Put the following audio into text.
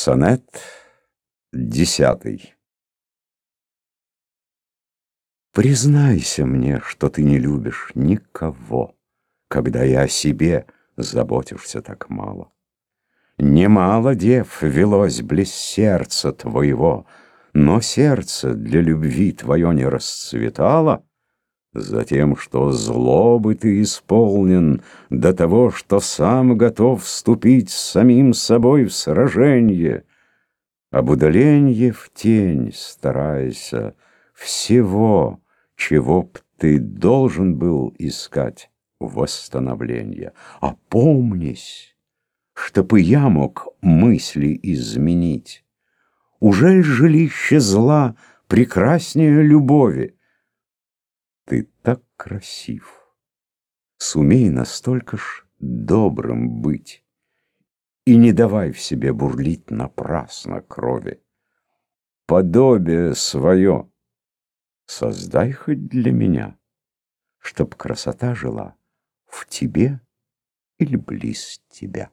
Сонет десятый Признайся мне, что ты не любишь никого, Когда и о себе заботишься так мало. Немало дев велось близ сердца твоего, Но сердце для любви твое не расцветало, Затем, что злобы ты исполнен До того, что сам готов вступить с самим собой в сраженье. Об удаленье в тень старайся Всего, чего б ты должен был искать восстановления. Опомнись, чтоб и я мог мысли изменить. Ужель жилище зла прекраснее любови? Ты так красив. Сумей настолько ж добрым быть. И не давай в себе бурлить напрасно крови. Подобие свое создай хоть для меня, Чтоб красота жила в тебе или близ тебя.